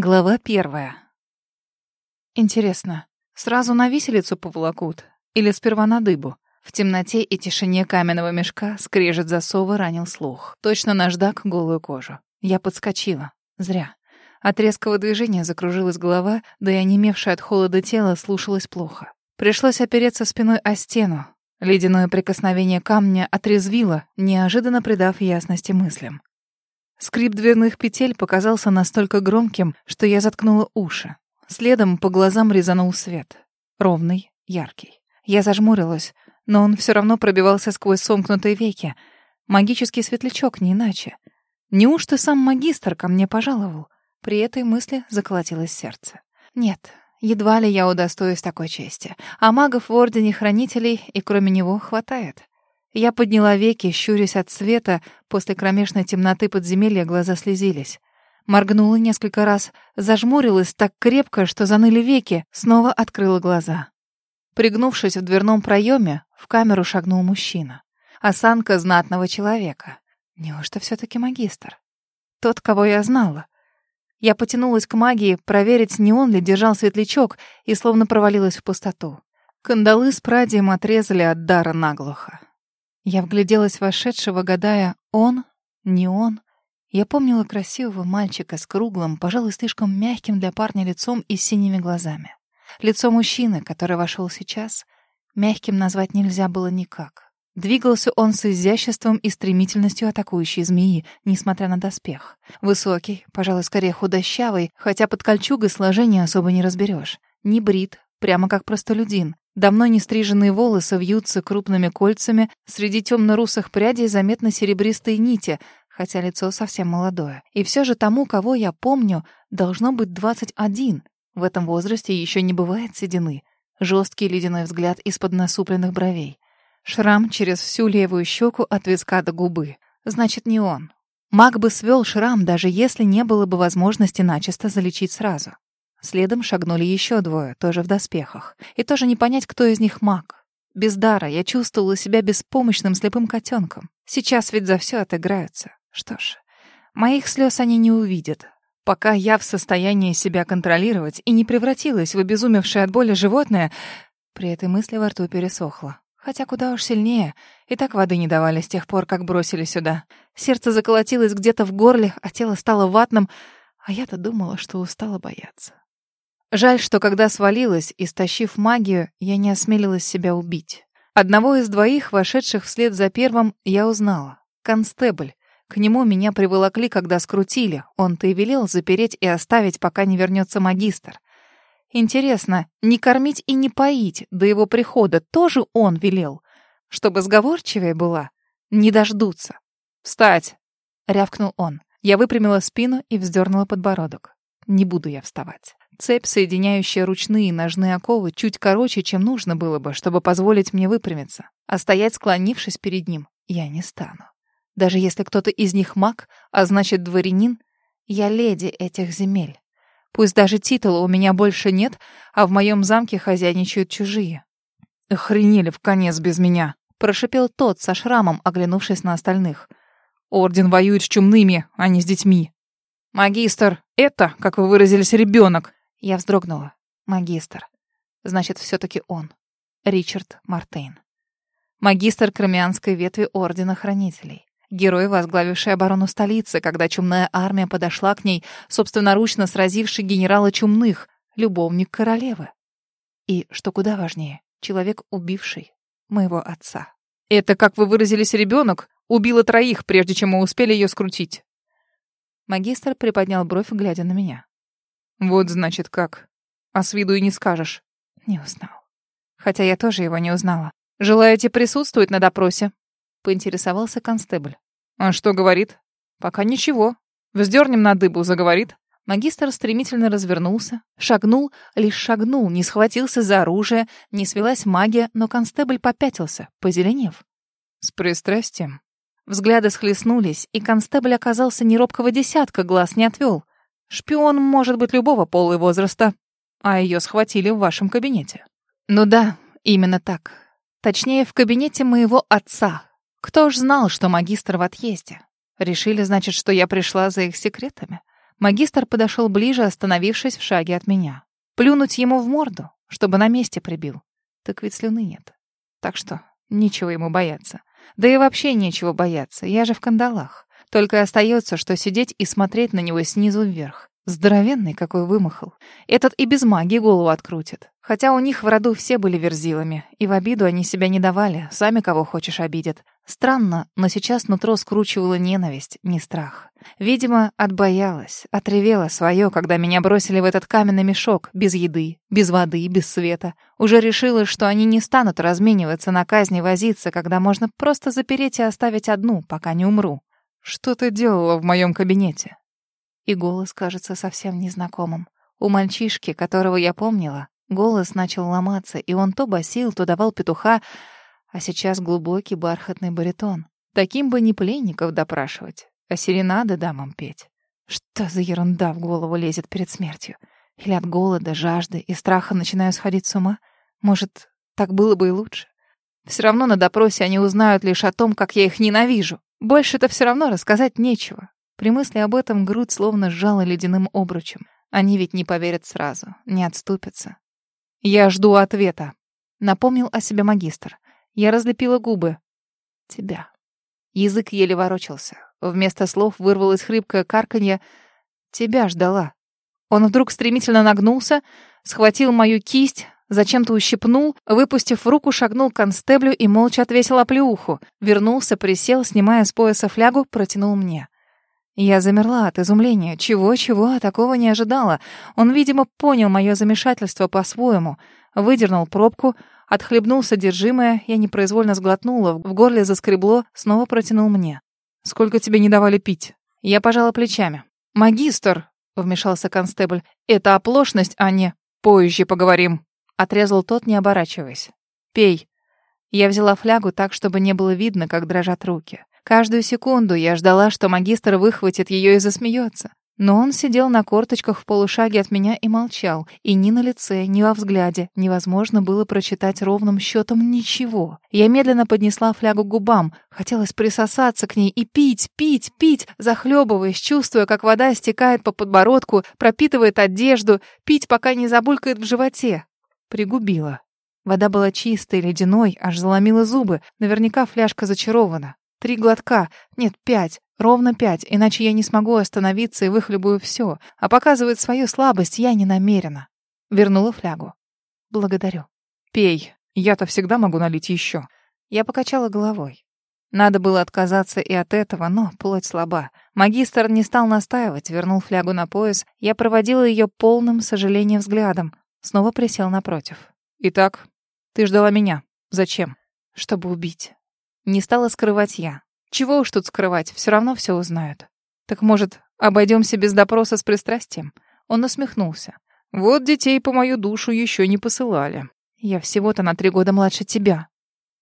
Глава первая. Интересно, сразу на виселицу поволокут? Или сперва на дыбу? В темноте и тишине каменного мешка скрежет засова ранил слух. Точно наждак голую кожу. Я подскочила. Зря. От резкого движения закружилась голова, да и онемевшее от холода тело слушалось плохо. Пришлось опереться спиной о стену. Ледяное прикосновение камня отрезвило, неожиданно придав ясности мыслям. Скрип дверных петель показался настолько громким, что я заткнула уши. Следом по глазам резанул свет. Ровный, яркий. Я зажмурилась, но он все равно пробивался сквозь сомкнутые веки. Магический светлячок, не иначе. Неужто сам магистр ко мне пожаловал? При этой мысли заколотилось сердце. Нет, едва ли я удостоюсь такой чести. А магов в Ордене Хранителей и кроме него хватает. Я подняла веки, щурясь от света, после кромешной темноты подземелья глаза слезились. Моргнула несколько раз, зажмурилась так крепко, что заныли веки, снова открыла глаза. Пригнувшись в дверном проеме, в камеру шагнул мужчина. Осанка знатного человека. Неужто все таки магистр? Тот, кого я знала. Я потянулась к магии, проверить, не он ли держал светлячок, и словно провалилась в пустоту. Кандалы с прадием отрезали от дара наглухо. Я вгляделась в вошедшего, гадая, он, не он. Я помнила красивого мальчика с круглым, пожалуй, слишком мягким для парня лицом и синими глазами. Лицо мужчины, который вошел сейчас, мягким назвать нельзя было никак. Двигался он с изяществом и стремительностью атакующей змеи, несмотря на доспех. Высокий, пожалуй, скорее худощавый, хотя под кольчугой сложения особо не разберешь. Не брит, прямо как простолюдин. Давно не стриженные волосы вьются крупными кольцами, среди темно-русых прядей заметны серебристые нити, хотя лицо совсем молодое. И все же тому, кого я помню, должно быть 21. В этом возрасте еще не бывает седины. Жесткий ледяной взгляд из-под насупленных бровей. Шрам через всю левую щеку от виска до губы. Значит, не он. Маг бы свел шрам, даже если не было бы возможности начисто залечить сразу. Следом шагнули еще двое, тоже в доспехах. И тоже не понять, кто из них маг. Без дара я чувствовала себя беспомощным слепым котенком. Сейчас ведь за все отыграются. Что ж, моих слез они не увидят. Пока я в состоянии себя контролировать и не превратилась в обезумевшее от боли животное, при этой мысли во рту пересохло. Хотя куда уж сильнее. И так воды не давали с тех пор, как бросили сюда. Сердце заколотилось где-то в горле, а тело стало ватным, а я-то думала, что устала бояться. Жаль, что когда свалилась, истощив магию, я не осмелилась себя убить. Одного из двоих, вошедших вслед за первым, я узнала. Констебль. К нему меня приволокли, когда скрутили. Он-то и велел запереть и оставить, пока не вернется магистр. Интересно, не кормить и не поить до его прихода тоже он велел? Чтобы сговорчивее была? Не дождутся. «Встать!» — рявкнул он. Я выпрямила спину и вздернула подбородок. Не буду я вставать. Цепь, соединяющая ручные и ножные оковы, чуть короче, чем нужно было бы, чтобы позволить мне выпрямиться. А стоять, склонившись перед ним, я не стану. Даже если кто-то из них маг, а значит дворянин, я леди этих земель. Пусть даже титула у меня больше нет, а в моем замке хозяйничают чужие. «Охренели в конец без меня!» — прошипел тот со шрамом, оглянувшись на остальных. «Орден воюет с чумными, а не с детьми. Магистр, это, как вы выразились, ребенок. Я вздрогнула. Магистр. Значит, все-таки он. Ричард Мартейн. Магистр кромианской ветви Ордена Хранителей. Герой, возглавивший оборону столицы, когда чумная армия подошла к ней, собственноручно сразивший генерала чумных, любовник королевы. И, что куда важнее, человек, убивший моего отца. «Это, как вы выразились, ребенок? Убила троих, прежде чем мы успели ее скрутить». Магистр приподнял бровь, глядя на меня. Вот значит как. А с виду и не скажешь. Не узнал. Хотя я тоже его не узнала. Желаете присутствовать на допросе? Поинтересовался констебль. А что говорит? Пока ничего. Вздернем на дыбу, заговорит. Магистр стремительно развернулся, шагнул, лишь шагнул, не схватился за оружие, не свелась магия, но констебль попятился, позеленев. С пристрастием. Взгляды схлестнулись, и констебль оказался неробкого десятка, глаз не отвел. Шпион может быть любого пола и возраста, а ее схватили в вашем кабинете. Ну да, именно так. Точнее, в кабинете моего отца. Кто ж знал, что магистр в отъезде? Решили, значит, что я пришла за их секретами? Магистр подошел ближе, остановившись в шаге от меня. Плюнуть ему в морду, чтобы на месте прибил. Так ведь слюны нет. Так что нечего ему бояться. Да и вообще нечего бояться, я же в кандалах. Только остается, что сидеть и смотреть на него снизу вверх. Здоровенный какой вымахал. Этот и без магии голову открутит. Хотя у них в роду все были верзилами, и в обиду они себя не давали, сами кого хочешь обидят. Странно, но сейчас нутро скручивало ненависть, не страх. Видимо, отбоялась, отревела свое, когда меня бросили в этот каменный мешок, без еды, без воды, без света. Уже решила, что они не станут размениваться на казни возиться, когда можно просто запереть и оставить одну, пока не умру. «Что ты делала в моем кабинете?» и голос кажется совсем незнакомым. У мальчишки, которого я помнила, голос начал ломаться, и он то басил, то давал петуха, а сейчас глубокий бархатный баритон. Таким бы не пленников допрашивать, а серенады дамам петь. Что за ерунда в голову лезет перед смертью? Или от голода, жажды и страха начинаю сходить с ума? Может, так было бы и лучше? Все равно на допросе они узнают лишь о том, как я их ненавижу. Больше-то все равно рассказать нечего. При мысли об этом грудь словно сжала ледяным обручем. Они ведь не поверят сразу, не отступятся. «Я жду ответа», — напомнил о себе магистр. Я разлепила губы. «Тебя». Язык еле ворочался. Вместо слов вырвалось хрипкое карканье. «Тебя ждала». Он вдруг стремительно нагнулся, схватил мою кисть, зачем-то ущипнул, выпустив руку, шагнул к констеблю и молча отвесил оплеуху. Вернулся, присел, снимая с пояса флягу, протянул мне. Я замерла от изумления. Чего-чего, а такого не ожидала. Он, видимо, понял мое замешательство по-своему. Выдернул пробку, отхлебнул содержимое, я непроизвольно сглотнула, в горле заскребло, снова протянул мне. «Сколько тебе не давали пить?» Я пожала плечами. «Магистр!» — вмешался констебль. «Это оплошность, а не...» «Позже поговорим!» — отрезал тот, не оборачиваясь. «Пей!» Я взяла флягу так, чтобы не было видно, как дрожат руки. Каждую секунду я ждала, что магистр выхватит ее и засмеется. Но он сидел на корточках в полушаге от меня и молчал. И ни на лице, ни во взгляде невозможно было прочитать ровным счетом ничего. Я медленно поднесла флягу к губам. Хотелось присосаться к ней и пить, пить, пить, захлебываясь, чувствуя, как вода стекает по подбородку, пропитывает одежду, пить, пока не забулькает в животе. Пригубила. Вода была чистой, ледяной, аж заломила зубы. Наверняка фляжка зачарована. Три глотка. Нет, пять. Ровно пять, иначе я не смогу остановиться и выхлебую все. А показывать свою слабость я не намерена. Вернула флягу. Благодарю. Пей. Я-то всегда могу налить еще. Я покачала головой. Надо было отказаться и от этого, но плоть слаба. Магистр не стал настаивать, вернул флягу на пояс. Я проводила ее полным сожалением взглядом. Снова присел напротив. «Итак, ты ждала меня. Зачем?» «Чтобы убить. Не стала скрывать я. Чего уж тут скрывать, все равно все узнают. Так, может, обойдемся без допроса с пристрастием? Он усмехнулся. Вот детей по мою душу еще не посылали. Я всего-то на три года младше тебя.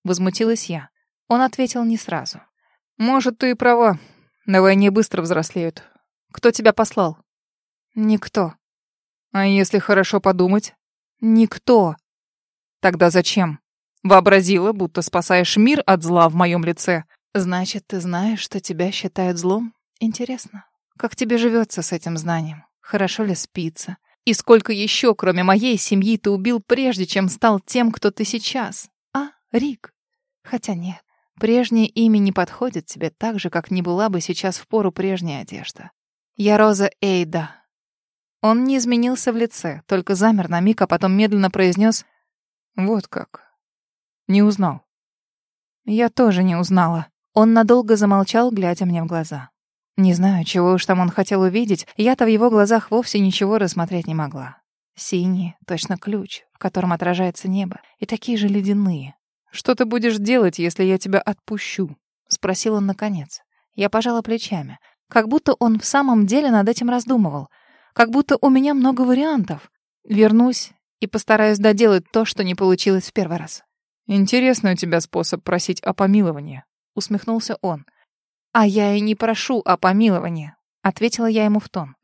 Возмутилась я. Он ответил не сразу. Может, ты и права. На войне быстро взрослеют. Кто тебя послал? Никто. А если хорошо подумать? Никто. Тогда зачем? Вообразила, будто спасаешь мир от зла в моем лице. Значит, ты знаешь, что тебя считают злом? Интересно. Как тебе живется с этим знанием? Хорошо ли спится? И сколько еще, кроме моей семьи, ты убил прежде, чем стал тем, кто ты сейчас? А, Рик? Хотя нет. Прежнее имя не подходит тебе так же, как не была бы сейчас в пору прежняя одежда. Я Роза Эйда. Он не изменился в лице, только замер на миг, а потом медленно произнес «Вот как». Не узнал. Я тоже не узнала. Он надолго замолчал, глядя мне в глаза. Не знаю, чего уж там он хотел увидеть, я-то в его глазах вовсе ничего рассмотреть не могла. Синие, точно ключ, в котором отражается небо, и такие же ледяные. «Что ты будешь делать, если я тебя отпущу?» — спросил он наконец. Я пожала плечами. Как будто он в самом деле над этим раздумывал. Как будто у меня много вариантов. Вернусь и постараюсь доделать то, что не получилось в первый раз. «Интересный у тебя способ просить о помиловании», — усмехнулся он. «А я и не прошу о помиловании», — ответила я ему в тон.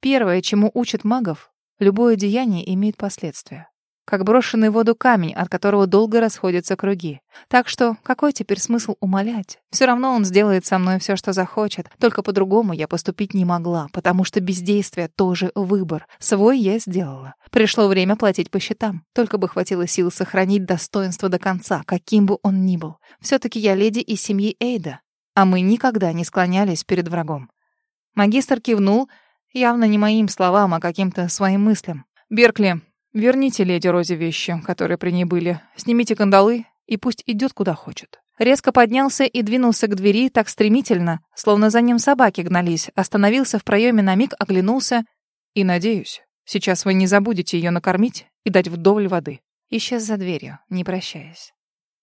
«Первое, чему учат магов, любое деяние имеет последствия. Как брошенный в воду камень, от которого долго расходятся круги. Так что какой теперь смысл умолять? Все равно он сделает со мной все, что захочет. Только по-другому я поступить не могла, потому что бездействие тоже выбор. Свой я сделала. Пришло время платить по счетам. Только бы хватило сил сохранить достоинство до конца, каким бы он ни был. Все-таки я леди из семьи Эйда, а мы никогда не склонялись перед врагом. Магистр кивнул, явно не моим словам, а каким-то своим мыслям. «Беркли, верните леди Розе вещи, которые при ней были. Снимите кандалы, и пусть идет куда хочет». Резко поднялся и двинулся к двери так стремительно, словно за ним собаки гнались, остановился в проеме на миг, оглянулся. «И надеюсь, сейчас вы не забудете ее накормить и дать вдоволь воды». Исчез за дверью, не прощаясь.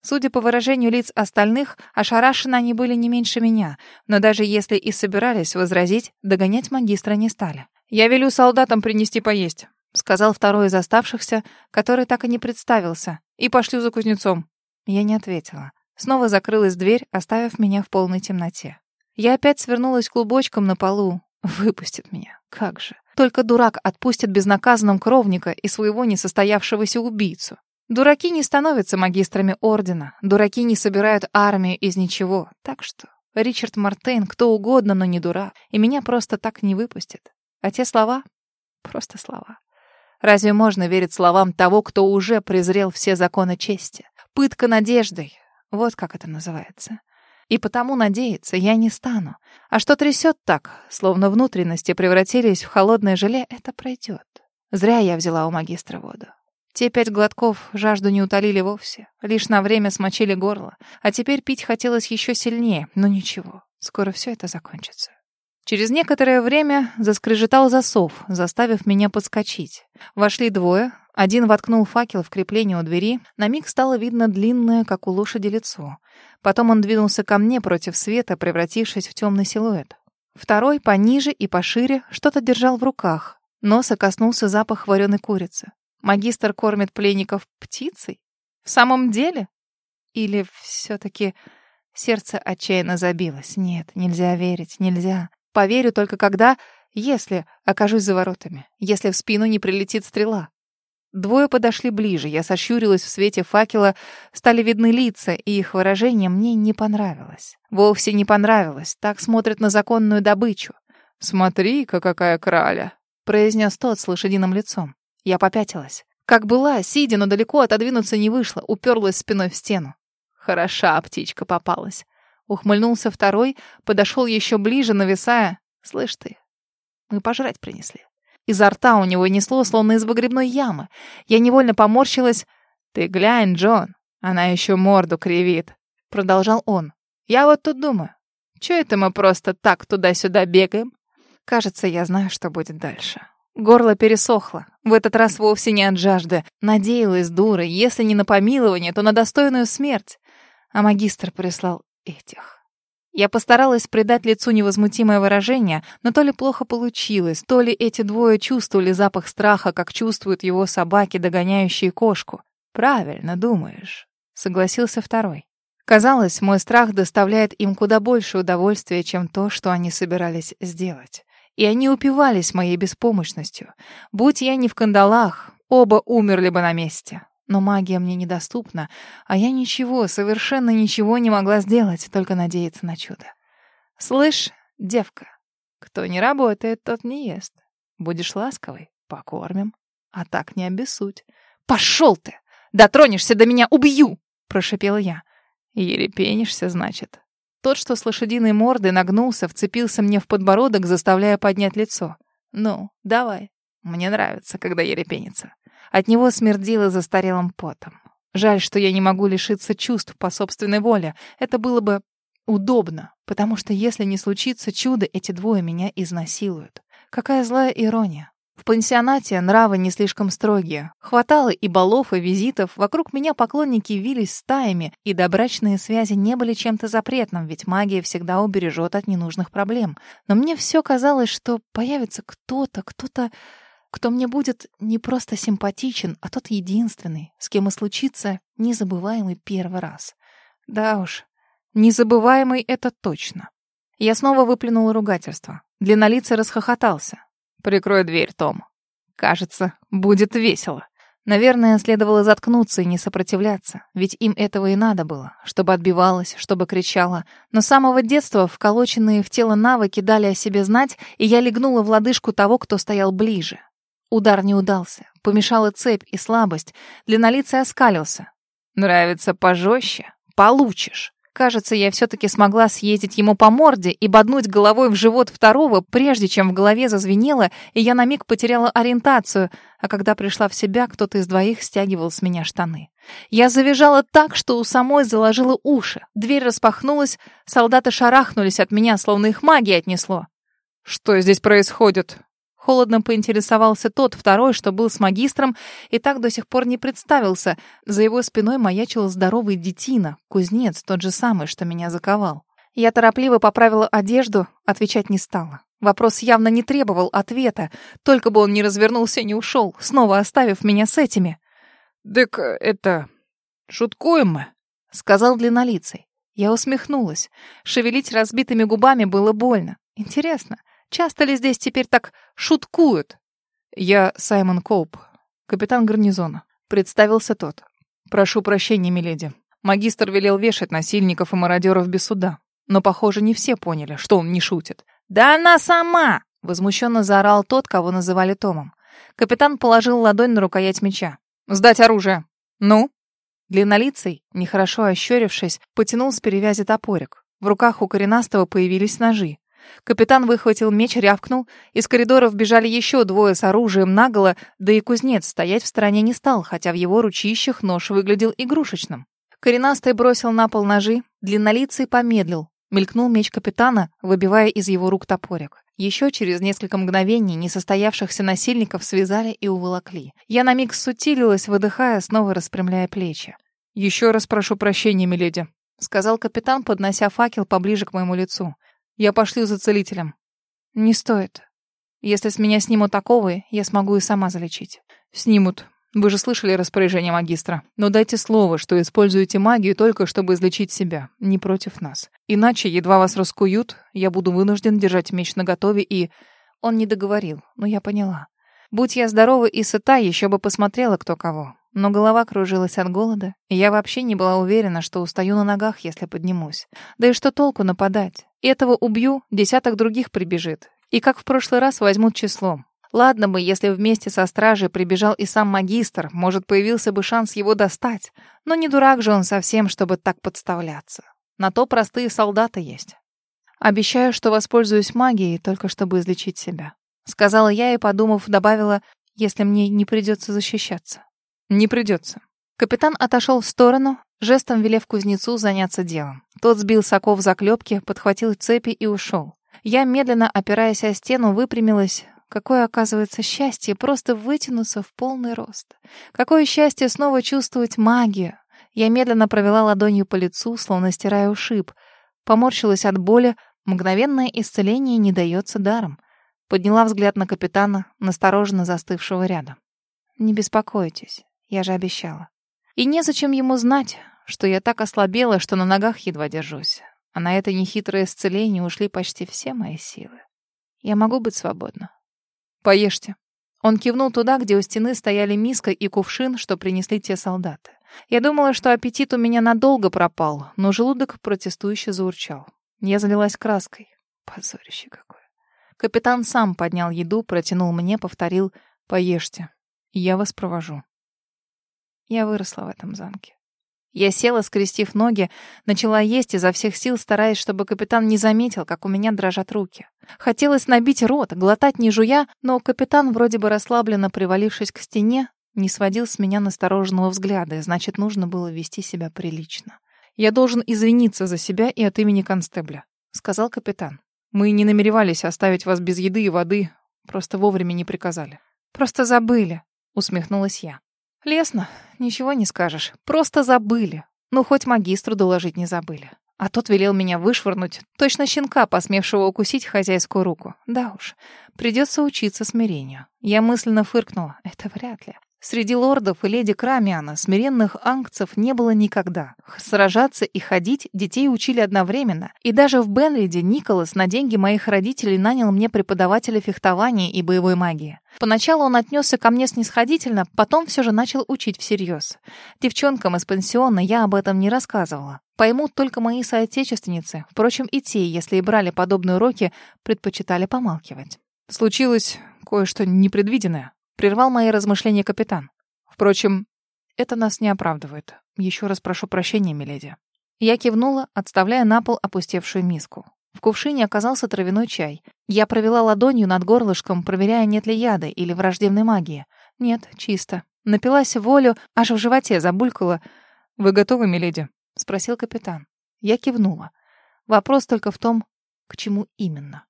Судя по выражению лиц остальных, ошарашены они были не меньше меня, но даже если и собирались возразить, догонять магистра не стали. «Я велю солдатам принести поесть», — сказал второй из оставшихся, который так и не представился, «и пошлю за кузнецом». Я не ответила. Снова закрылась дверь, оставив меня в полной темноте. Я опять свернулась клубочком на полу. Выпустит меня. Как же. Только дурак отпустит безнаказанным кровника и своего несостоявшегося убийцу. Дураки не становятся магистрами ордена, дураки не собирают армию из ничего. Так что Ричард Мартейн кто угодно, но не дурак, и меня просто так не выпустит. А те слова — просто слова. Разве можно верить словам того, кто уже презрел все законы чести? Пытка надеждой. Вот как это называется. И потому надеяться я не стану. А что трясет так, словно внутренности превратились в холодное желе, это пройдет. Зря я взяла у магистра воду. Те пять глотков жажду не утолили вовсе, лишь на время смочили горло. А теперь пить хотелось еще сильнее, но ничего, скоро все это закончится. Через некоторое время заскрежетал засов, заставив меня подскочить. Вошли двое, один воткнул факел в крепление у двери, на миг стало видно длинное, как у лошади, лицо. Потом он двинулся ко мне против света, превратившись в темный силуэт. Второй, пониже и пошире, что-то держал в руках. Носа коснулся запах вареной курицы. Магистр кормит пленников птицей? В самом деле? Или все-таки сердце отчаянно забилось? Нет, нельзя верить, нельзя. Поверю только когда, если окажусь за воротами, если в спину не прилетит стрела. Двое подошли ближе, я сощурилась в свете факела, стали видны лица, и их выражение мне не понравилось. Вовсе не понравилось, так смотрят на законную добычу. «Смотри-ка, какая краля!» — произнес тот с лошадиным лицом. Я попятилась. Как была, сидя, но далеко отодвинуться не вышло, уперлась спиной в стену. Хороша птичка попалась. Ухмыльнулся второй, подошел еще ближе, нависая. Слышь ты, мы пожрать принесли. Изо рта у него несло, словно из выгребной ямы. Я невольно поморщилась. «Ты глянь, Джон, она еще морду кривит», — продолжал он. «Я вот тут думаю, что это мы просто так туда-сюда бегаем?» Кажется, я знаю, что будет дальше. Горло пересохло. В этот раз вовсе не от жажды. Надеялась дура, если не на помилование, то на достойную смерть. А магистр прислал этих. Я постаралась придать лицу невозмутимое выражение, но то ли плохо получилось, то ли эти двое чувствовали запах страха, как чувствуют его собаки, догоняющие кошку. «Правильно думаешь», — согласился второй. Казалось, мой страх доставляет им куда больше удовольствия, чем то, что они собирались сделать и они упивались моей беспомощностью. Будь я не в кандалах, оба умерли бы на месте. Но магия мне недоступна, а я ничего, совершенно ничего не могла сделать, только надеяться на чудо. Слышь, девка, кто не работает, тот не ест. Будешь ласковой — покормим, а так не обессудь. Пошел ты! Дотронешься до меня — убью! — прошипела я. Ерепенишься, значит. Тот, что с лошадиной мордой нагнулся, вцепился мне в подбородок, заставляя поднять лицо. «Ну, давай. Мне нравится, когда ерепенится». От него смердило застарелым потом. Жаль, что я не могу лишиться чувств по собственной воле. Это было бы удобно, потому что если не случится чудо, эти двое меня изнасилуют. Какая злая ирония. В пансионате нравы не слишком строгие. Хватало и балов, и визитов. Вокруг меня поклонники вились стаями, и добрачные связи не были чем-то запретным, ведь магия всегда убережет от ненужных проблем. Но мне все казалось, что появится кто-то, кто-то, кто мне будет не просто симпатичен, а тот единственный, с кем и случится незабываемый первый раз. Да уж, незабываемый это точно. Я снова выплюнула ругательство. Длиннолицый расхохотался. «Прикрой дверь, Том. Кажется, будет весело». Наверное, следовало заткнуться и не сопротивляться, ведь им этого и надо было, чтобы отбивалась, чтобы кричала. Но с самого детства вколоченные в тело навыки дали о себе знать, и я легнула в лодыжку того, кто стоял ближе. Удар не удался, помешала цепь и слабость, длиннолицый оскалился. «Нравится пожестче? Получишь!» Кажется, я все-таки смогла съездить ему по морде и боднуть головой в живот второго, прежде чем в голове зазвенело, и я на миг потеряла ориентацию, а когда пришла в себя, кто-то из двоих стягивал с меня штаны. Я завизжала так, что у самой заложила уши. Дверь распахнулась, солдаты шарахнулись от меня, словно их магия отнесло. «Что здесь происходит?» Холодно поинтересовался тот, второй, что был с магистром, и так до сих пор не представился. За его спиной маячил здоровый детина, кузнец, тот же самый, что меня заковал. Я торопливо поправила одежду, отвечать не стала. Вопрос явно не требовал ответа, только бы он не развернулся и не ушел, снова оставив меня с этими. «Так это... шуткуем мы», — сказал длиннолицый. Я усмехнулась. Шевелить разбитыми губами было больно. Интересно, Часто ли здесь теперь так шуткуют? Я Саймон Коуп, капитан гарнизона. Представился тот. Прошу прощения, миледи. Магистр велел вешать насильников и мародеров без суда. Но, похоже, не все поняли, что он не шутит. «Да она сама!» — возмущенно заорал тот, кого называли Томом. Капитан положил ладонь на рукоять меча. «Сдать оружие!» «Ну?» Длиннолицый, нехорошо ощерившись, потянул с перевязи топорик. В руках у коренастого появились ножи. Капитан выхватил меч, рявкнул. Из коридоров бежали еще двое с оружием наголо, да и кузнец стоять в стороне не стал, хотя в его ручищах нож выглядел игрушечным. Коренастый бросил на пол ножи, длиннолицый помедлил. Мелькнул меч капитана, выбивая из его рук топорик. Еще через несколько мгновений несостоявшихся насильников связали и уволокли. Я на миг сутилилась, выдыхая, снова распрямляя плечи. «Еще раз прошу прощения, миледи», — сказал капитан, поднося факел поближе к моему лицу. Я пошлю за целителем. Не стоит. Если с меня снимут таковые, я смогу и сама залечить. Снимут. Вы же слышали распоряжение магистра. Но дайте слово, что используете магию только чтобы излечить себя, не против нас. Иначе, едва вас раскуют, я буду вынужден держать меч наготове и... Он не договорил, но я поняла. Будь я здорова и сыта, еще бы посмотрела кто кого. Но голова кружилась от голода, и я вообще не была уверена, что устаю на ногах, если поднимусь. Да и что толку нападать? Этого убью, десяток других прибежит. И как в прошлый раз возьмут числом. Ладно бы, если вместе со стражей прибежал и сам магистр, может, появился бы шанс его достать. Но не дурак же он совсем, чтобы так подставляться. На то простые солдаты есть. Обещаю, что воспользуюсь магией, только чтобы излечить себя. Сказала я и, подумав, добавила, если мне не придется защищаться. Не придется. Капитан отошел в сторону, жестом велев кузнецу заняться делом. Тот сбил соков заклепки, подхватил цепи и ушел. Я, медленно опираясь о стену, выпрямилась. Какое, оказывается, счастье просто вытянуться в полный рост. Какое счастье снова чувствовать магию. Я медленно провела ладонью по лицу, словно стирая ушиб. Поморщилась от боли. Мгновенное исцеление не дается даром. Подняла взгляд на капитана, настороженно застывшего рядом. «Не беспокойтесь. Я же обещала. И незачем ему знать, что я так ослабела, что на ногах едва держусь. А на это нехитрое исцеление ушли почти все мои силы. Я могу быть свободна. Поешьте. Он кивнул туда, где у стены стояли миска и кувшин, что принесли те солдаты. Я думала, что аппетит у меня надолго пропал, но желудок протестующе заурчал. Я залилась краской. Позорище какое. Капитан сам поднял еду, протянул мне, повторил «Поешьте, я вас провожу». Я выросла в этом замке. Я села, скрестив ноги, начала есть изо всех сил, стараясь, чтобы капитан не заметил, как у меня дрожат руки. Хотелось набить рот, глотать не жуя, но капитан, вроде бы расслабленно привалившись к стене, не сводил с меня настороженного взгляда, и значит, нужно было вести себя прилично. «Я должен извиниться за себя и от имени констебля», — сказал капитан. «Мы не намеревались оставить вас без еды и воды, просто вовремя не приказали». «Просто забыли», — усмехнулась я. Лесно, ничего не скажешь. Просто забыли. Ну, хоть магистру доложить не забыли. А тот велел меня вышвырнуть, точно щенка, посмевшего укусить хозяйскую руку. Да уж, придется учиться смирению. Я мысленно фыркнула. Это вряд ли. Среди лордов и леди Крамиана смиренных ангцев не было никогда. Сражаться и ходить детей учили одновременно. И даже в Бенриде Николас на деньги моих родителей нанял мне преподавателя фехтования и боевой магии. Поначалу он отнесся ко мне снисходительно, потом все же начал учить всерьез. Девчонкам из пансиона я об этом не рассказывала. Поймут только мои соотечественницы. Впрочем, и те, если и брали подобные уроки, предпочитали помалкивать. Случилось кое-что непредвиденное. Прервал мои размышления капитан. Впрочем, это нас не оправдывает. Еще раз прошу прощения, миледи. Я кивнула, отставляя на пол опустевшую миску. В кувшине оказался травяной чай. Я провела ладонью над горлышком, проверяя, нет ли яда или враждебной магии. Нет, чисто. Напилась волю, аж в животе забулькала. «Вы готовы, миледи?» — спросил капитан. Я кивнула. Вопрос только в том, к чему именно.